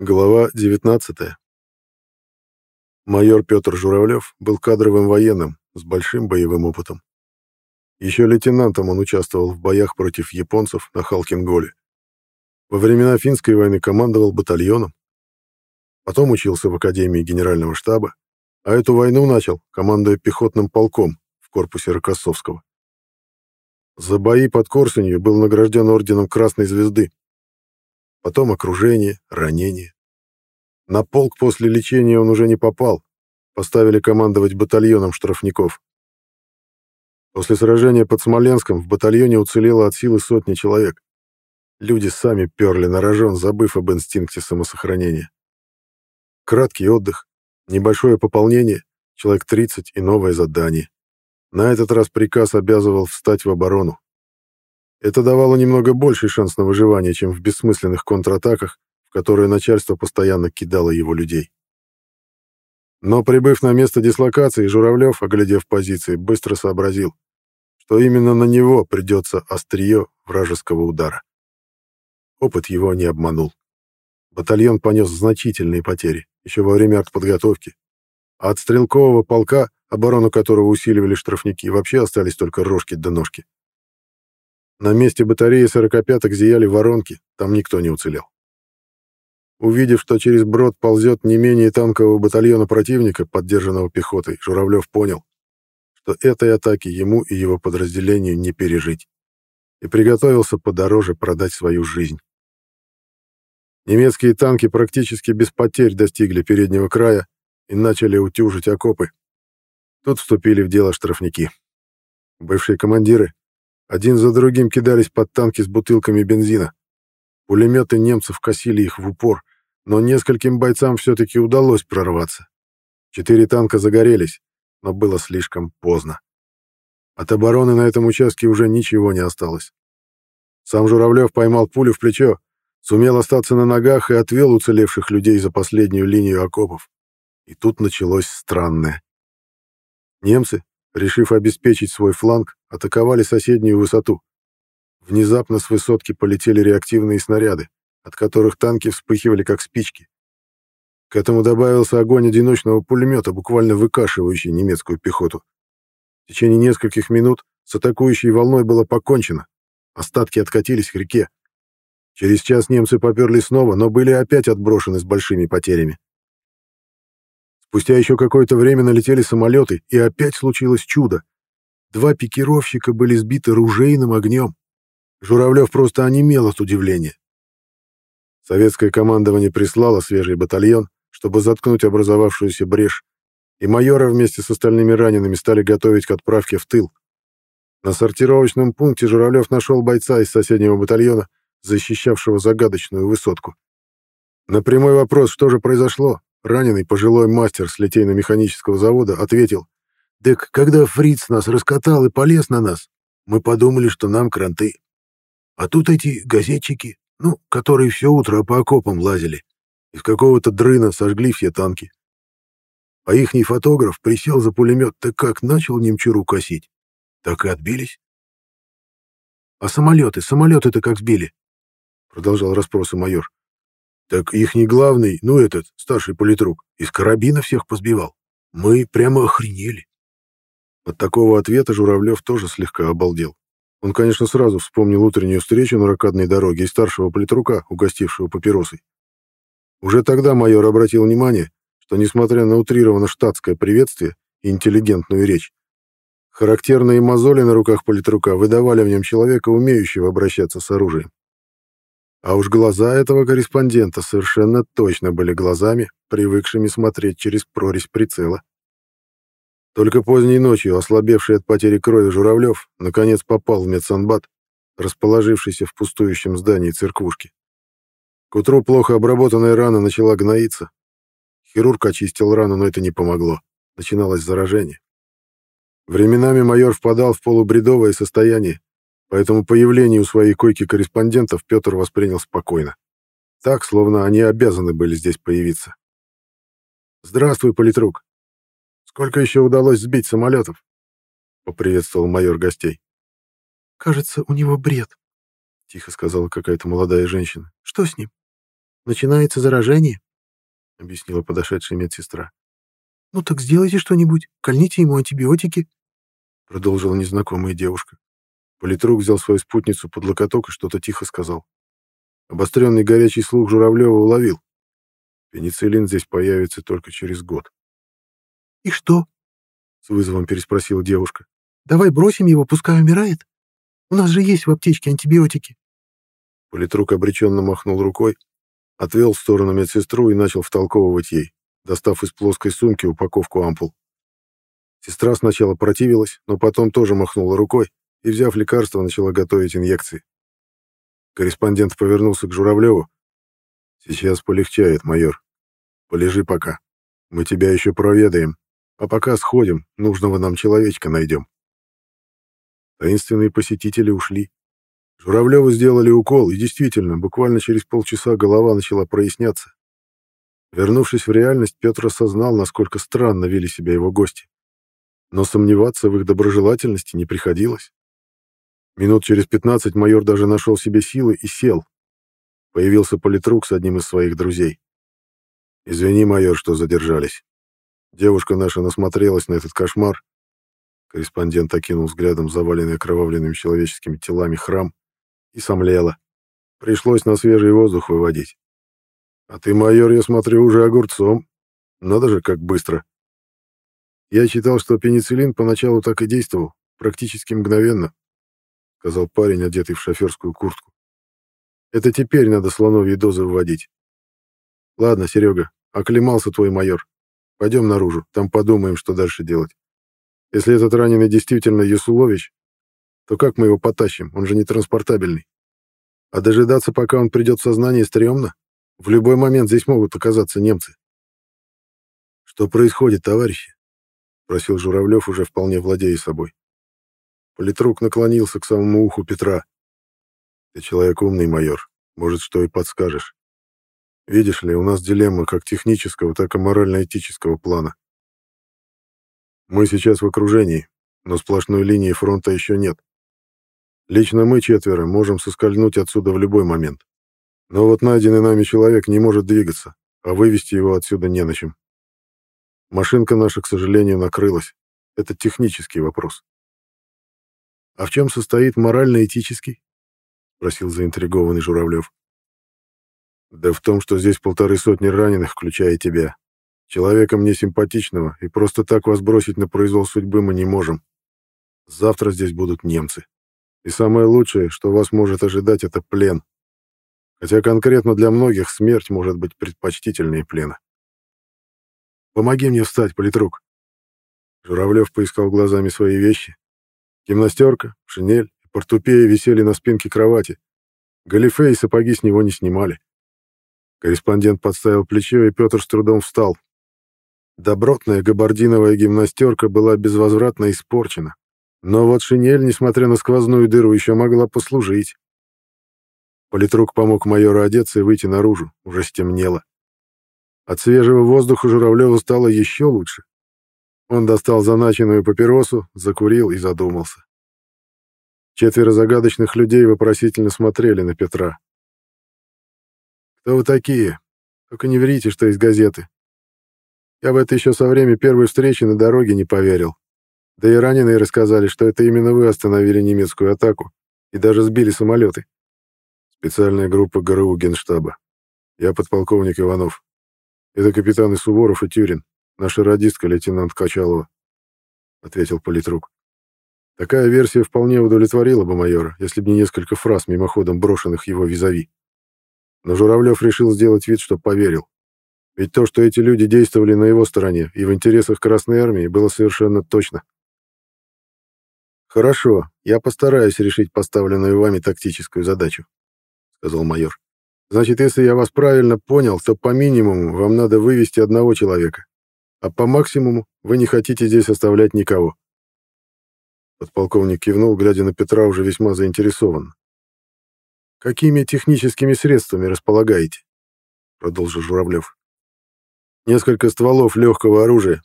Глава 19. Майор Петр Журавлев был кадровым военным с большим боевым опытом. Еще лейтенантом он участвовал в боях против японцев на Халкинголе. Во времена финской войны командовал батальоном. Потом учился в Академии Генерального штаба, а эту войну начал, командуя пехотным полком в корпусе Рокоссовского. За бои под Корсунью был награжден орденом Красной Звезды потом окружение, ранение. На полк после лечения он уже не попал, поставили командовать батальоном штрафников. После сражения под Смоленском в батальоне уцелело от силы сотни человек. Люди сами перли на рожон, забыв об инстинкте самосохранения. Краткий отдых, небольшое пополнение, человек 30 и новое задание. На этот раз приказ обязывал встать в оборону. Это давало немного больший шанс на выживание, чем в бессмысленных контратаках, в которые начальство постоянно кидало его людей. Но прибыв на место дислокации, Журавлев, оглядев позиции, быстро сообразил, что именно на него придется острие вражеского удара. Опыт его не обманул. Батальон понес значительные потери, еще во время артподготовки. А от стрелкового полка, оборону которого усиливали штрафники, вообще остались только рожки да ножки. На месте батареи сорокопяток зияли воронки, там никто не уцелел. Увидев, что через брод ползет не менее танкового батальона противника, поддержанного пехотой, Журавлев понял, что этой атаки ему и его подразделению не пережить, и приготовился подороже продать свою жизнь. Немецкие танки практически без потерь достигли переднего края и начали утюжить окопы. Тут вступили в дело штрафники. Бывшие командиры, один за другим кидались под танки с бутылками бензина. Пулеметы немцев косили их в упор, но нескольким бойцам все-таки удалось прорваться. Четыре танка загорелись, но было слишком поздно. От обороны на этом участке уже ничего не осталось. Сам Журавлев поймал пулю в плечо, сумел остаться на ногах и отвел уцелевших людей за последнюю линию окопов. И тут началось странное. Немцы, решив обеспечить свой фланг, атаковали соседнюю высоту. Внезапно с высотки полетели реактивные снаряды, от которых танки вспыхивали как спички. К этому добавился огонь одиночного пулемета, буквально выкашивающий немецкую пехоту. В течение нескольких минут с атакующей волной было покончено. Остатки откатились к реке. Через час немцы поперли снова, но были опять отброшены с большими потерями. Спустя еще какое-то время налетели самолеты, и опять случилось чудо. Два пикировщика были сбиты ружейным огнем. Журавлев просто онемел от удивления. Советское командование прислало свежий батальон, чтобы заткнуть образовавшуюся брешь, и майора вместе с остальными ранеными стали готовить к отправке в тыл. На сортировочном пункте Журавлев нашел бойца из соседнего батальона, защищавшего загадочную высотку. На прямой вопрос, что же произошло, Раненый пожилой мастер с литейно-механического завода ответил, «Так когда фриц нас раскатал и полез на нас, мы подумали, что нам кранты. А тут эти газетчики, ну, которые все утро по окопам лазили, из какого-то дрына сожгли все танки. А ихний фотограф присел за пулемет, так как начал немчуру косить, так и отбились. «А самолеты, самолеты-то как сбили?» — продолжал расспросы майор. Так их не главный, ну этот, старший политрук, из карабина всех позбивал. Мы прямо охренели. От такого ответа Журавлев тоже слегка обалдел. Он, конечно, сразу вспомнил утреннюю встречу на ракадной дороге и старшего политрука, угостившего папиросой. Уже тогда майор обратил внимание, что, несмотря на утрированно штатское приветствие и интеллигентную речь, характерные мозоли на руках политрука выдавали в нем человека, умеющего обращаться с оружием. А уж глаза этого корреспондента совершенно точно были глазами, привыкшими смотреть через прорезь прицела. Только поздней ночью, ослабевший от потери крови Журавлев, наконец попал в медсанбат, расположившийся в пустующем здании церквушки. К утру плохо обработанная рана начала гноиться. Хирург очистил рану, но это не помогло. Начиналось заражение. Временами майор впадал в полубредовое состояние, поэтому появление у своей койки корреспондентов Петр воспринял спокойно. Так, словно они обязаны были здесь появиться. «Здравствуй, политрук. Сколько еще удалось сбить самолетов?» — поприветствовал майор гостей. «Кажется, у него бред», — тихо сказала какая-то молодая женщина. «Что с ним?» начинается заражение», — объяснила подошедшая медсестра. «Ну так сделайте что-нибудь, кольните ему антибиотики», — продолжила незнакомая девушка. Политрук взял свою спутницу под локоток и что-то тихо сказал. Обостренный горячий слух Журавлева уловил. Пенициллин здесь появится только через год. «И что?» — с вызовом переспросила девушка. «Давай бросим его, пускай умирает. У нас же есть в аптечке антибиотики». Политрук обреченно махнул рукой, отвел в сторону медсестру и начал втолковывать ей, достав из плоской сумки упаковку ампул. Сестра сначала противилась, но потом тоже махнула рукой и, взяв лекарство, начала готовить инъекции. Корреспондент повернулся к Журавлеву. «Сейчас полегчает, майор. Полежи пока. Мы тебя еще проведаем. А пока сходим, нужного нам человечка найдем». Таинственные посетители ушли. Журавлеву сделали укол, и действительно, буквально через полчаса голова начала проясняться. Вернувшись в реальность, Петр осознал, насколько странно вели себя его гости. Но сомневаться в их доброжелательности не приходилось. Минут через пятнадцать майор даже нашел себе силы и сел. Появился политрук с одним из своих друзей. «Извини, майор, что задержались. Девушка наша насмотрелась на этот кошмар». Корреспондент окинул взглядом заваленный окровавленными человеческими телами храм и сомлела. Пришлось на свежий воздух выводить. А ты, майор, я смотрю, уже огурцом. Надо же, как быстро. Я читал, что пенициллин поначалу так и действовал, практически мгновенно, сказал парень, одетый в шоферскую куртку. Это теперь надо слоновьи дозы вводить. Ладно, Серега, оклемался твой майор. Пойдем наружу, там подумаем, что дальше делать. Если этот раненый действительно Ясулович, то как мы его потащим? Он же не транспортабельный. А дожидаться, пока он придет в сознание, стрёмно. В любой момент здесь могут оказаться немцы. Что происходит, товарищи? Просил Журавлев, уже вполне владея собой. Политрук наклонился к самому уху Петра. Ты человек умный, майор. Может, что и подскажешь. Видишь ли, у нас дилемма как технического, так и морально-этического плана. Мы сейчас в окружении, но сплошной линии фронта еще нет. Лично мы четверо можем соскользнуть отсюда в любой момент. Но вот найденный нами человек не может двигаться, а вывести его отсюда не на чем. Машинка наша, к сожалению, накрылась. Это технический вопрос. «А в чем состоит морально-этический?» — спросил заинтригованный Журавлев. «Да в том, что здесь полторы сотни раненых, включая тебя. Человека мне симпатичного, и просто так вас бросить на произвол судьбы мы не можем. Завтра здесь будут немцы. И самое лучшее, что вас может ожидать, это плен. Хотя конкретно для многих смерть может быть предпочтительнее плена. Помоги мне встать, политрук. Журавлев поискал глазами свои вещи. Гимнастерка, шинель и портупея висели на спинке кровати. Галифе и сапоги с него не снимали. Корреспондент подставил плечо, и Петр с трудом встал. Добротная габардиновая гимнастерка была безвозвратно испорчена. Но вот шинель, несмотря на сквозную дыру, еще могла послужить. Политрук помог майору одеться и выйти наружу. Уже стемнело. От свежего воздуха Журавлеву стало еще лучше. Он достал заначенную папиросу, закурил и задумался. Четверо загадочных людей вопросительно смотрели на Петра. «Кто вы такие? Только не верите, что из газеты. Я в это еще со времени первой встречи на дороге не поверил. Да и раненые рассказали, что это именно вы остановили немецкую атаку и даже сбили самолеты. Специальная группа ГРУ Генштаба. Я подполковник Иванов. Это капитаны Суворов и Тюрин, наша радистка лейтенант Качалова, — ответил политрук. Такая версия вполне удовлетворила бы майора, если бы не несколько фраз мимоходом брошенных его визави. Но Журавлев решил сделать вид, что поверил. Ведь то, что эти люди действовали на его стороне и в интересах Красной Армии, было совершенно точно. «Хорошо, я постараюсь решить поставленную вами тактическую задачу», — сказал майор. «Значит, если я вас правильно понял, то по минимуму вам надо вывести одного человека, а по максимуму вы не хотите здесь оставлять никого». Подполковник кивнул, глядя на Петра уже весьма заинтересованно. «Какими техническими средствами располагаете?» — продолжил Журавлев. «Несколько стволов легкого оружия,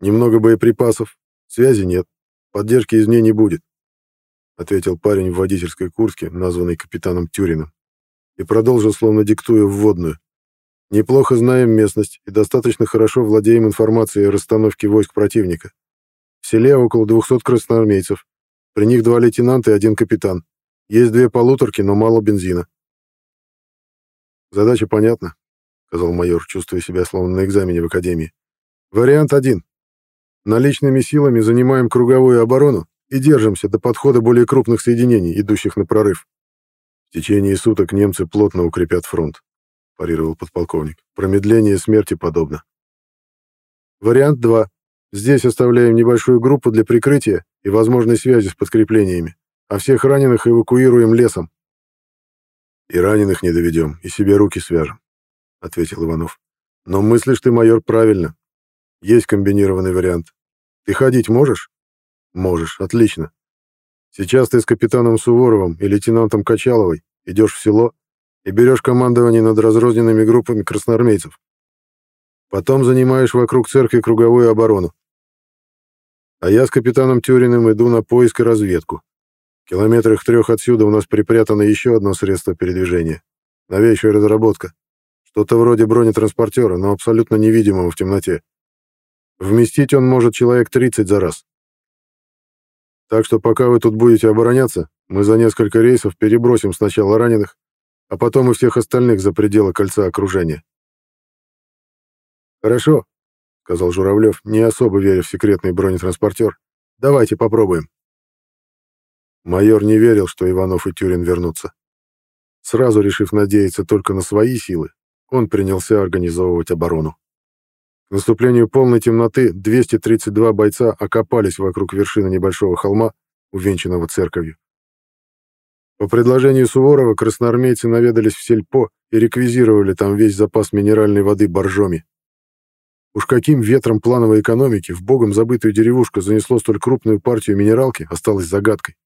немного боеприпасов, связи нет. Поддержки из мне не будет, — ответил парень в водительской куртке, названный капитаном Тюриным, и продолжил, словно диктуя вводную. Неплохо знаем местность и достаточно хорошо владеем информацией о расстановке войск противника. В селе около 200 красноармейцев. При них два лейтенанта и один капитан. Есть две полуторки, но мало бензина. Задача понятна, сказал майор, чувствуя себя словно на экзамене в академии. Вариант один. Наличными силами занимаем круговую оборону и держимся до подхода более крупных соединений, идущих на прорыв. В течение суток немцы плотно укрепят фронт, парировал подполковник. Промедление смерти подобно. Вариант 2. Здесь оставляем небольшую группу для прикрытия и возможной связи с подкреплениями, а всех раненых эвакуируем лесом. И раненых не доведем, и себе руки свяжем, ответил Иванов. Но мыслишь ты, майор, правильно. Есть комбинированный вариант. Ты ходить можешь? Можешь, отлично. Сейчас ты с капитаном Суворовым и лейтенантом Качаловой идешь в село и берешь командование над разрозненными группами красноармейцев. Потом занимаешь вокруг церкви круговую оборону. А я с капитаном Тюриным иду на поиск и разведку. В километрах трех отсюда у нас припрятано еще одно средство передвижения. Новейшая разработка. Что-то вроде бронетранспортера, но абсолютно невидимого в темноте. Вместить он может человек 30 за раз. Так что пока вы тут будете обороняться, мы за несколько рейсов перебросим сначала раненых, а потом и всех остальных за пределы кольца окружения. «Хорошо», — сказал Журавлев, не особо веря в секретный бронетранспортер. «Давайте попробуем». Майор не верил, что Иванов и Тюрин вернутся. Сразу решив надеяться только на свои силы, он принялся организовывать оборону. К наступлению полной темноты 232 бойца окопались вокруг вершины небольшого холма, увенчанного церковью. По предложению Суворова красноармейцы наведались в сельпо и реквизировали там весь запас минеральной воды боржоми. Уж каким ветром плановой экономики в богом забытую деревушку занесло столь крупную партию минералки, осталось загадкой.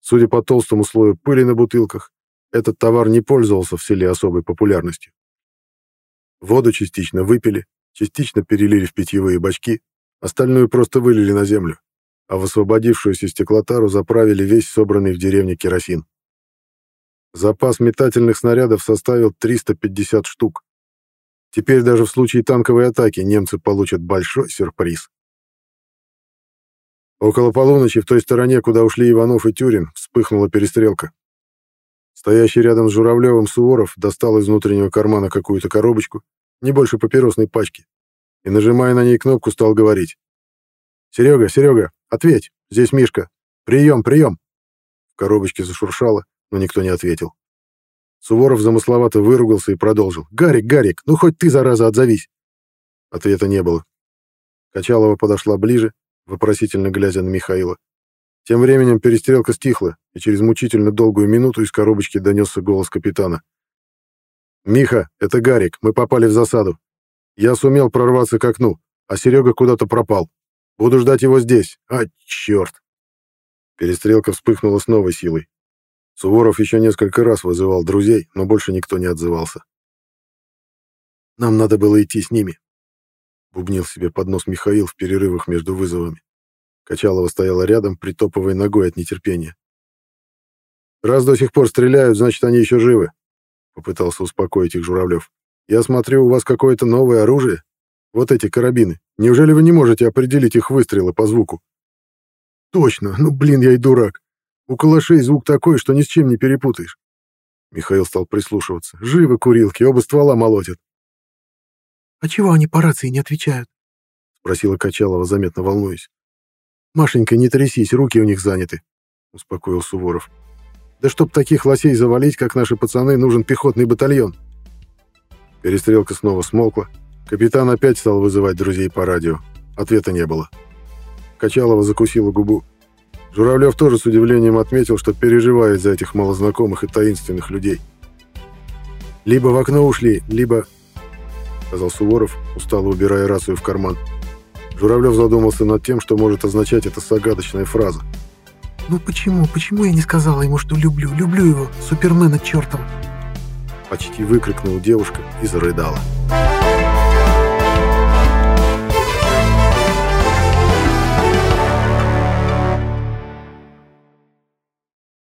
Судя по толстому слою пыли на бутылках, этот товар не пользовался в селе особой популярностью. Воду частично выпили, частично перелили в питьевые бачки, остальную просто вылили на землю, а в освободившуюся стеклотару заправили весь собранный в деревне керосин. Запас метательных снарядов составил 350 штук. Теперь даже в случае танковой атаки немцы получат большой сюрприз. Около полуночи в той стороне, куда ушли Иванов и Тюрин, вспыхнула перестрелка. Стоящий рядом с Журавлевым Суворов достал из внутреннего кармана какую-то коробочку не больше папиросной пачки, и, нажимая на ней кнопку, стал говорить. «Серега, Серега, ответь, здесь Мишка. Прием, прием!» В коробочке зашуршало, но никто не ответил. Суворов замысловато выругался и продолжил. «Гарик, Гарик, ну хоть ты, зараза, отзовись!» Ответа не было. Качалова подошла ближе, вопросительно глядя на Михаила. Тем временем перестрелка стихла, и через мучительно долгую минуту из коробочки донесся голос капитана. «Миха, это Гарик, мы попали в засаду. Я сумел прорваться к окну, а Серега куда-то пропал. Буду ждать его здесь. А, черт!» Перестрелка вспыхнула с новой силой. Суворов еще несколько раз вызывал друзей, но больше никто не отзывался. «Нам надо было идти с ними», — бубнил себе под нос Михаил в перерывах между вызовами. Качалова стояла рядом, притопывая ногой от нетерпения. «Раз до сих пор стреляют, значит, они еще живы», Попытался успокоить их Журавлев. «Я смотрю, у вас какое-то новое оружие. Вот эти карабины. Неужели вы не можете определить их выстрелы по звуку?» «Точно. Ну, блин, я и дурак. У калашей звук такой, что ни с чем не перепутаешь». Михаил стал прислушиваться. «Живы курилки, оба ствола молотят». «А чего они по рации не отвечают?» — спросила Качалова, заметно волнуясь. «Машенька, не трясись, руки у них заняты», — успокоил Суворов. Да чтоб таких лосей завалить, как наши пацаны, нужен пехотный батальон. Перестрелка снова смолкла. Капитан опять стал вызывать друзей по радио. Ответа не было. Качалова закусила губу. Журавлев тоже с удивлением отметил, что переживает за этих малознакомых и таинственных людей. «Либо в окно ушли, либо...» — сказал Суворов, устало убирая рацию в карман. Журавлев задумался над тем, что может означать эта загадочная фраза. «Ну почему, почему я не сказала ему, что люблю, люблю его, супермена чертова?» Почти выкрикнула девушка и зарыдала. «Почему?»